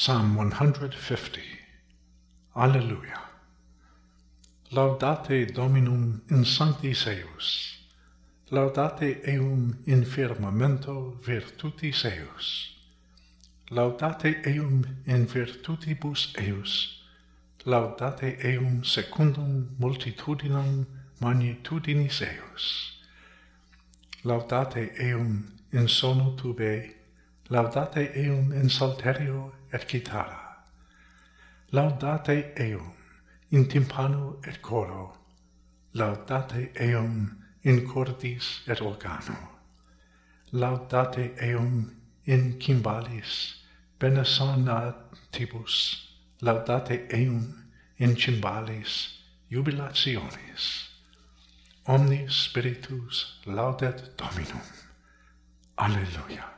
Psalm 150. Alleluia. Laudate Dominum in sanctis eius. Laudate eum in firmamento virtutis eius. Laudate eum in virtutibus eius. Laudate eum secundum multitudinum magnitudinis eius. Laudate eum in sono tubae laudate eum in salterio et chitarra. Laudate eum in timpano et coro. Laudate eum in cordis et organo. Laudate eum in cymbalis, benesonatibus. Laudate eum in cymbalis, jubilationis. Omnis spiritus laudet Dominum. Alleluia.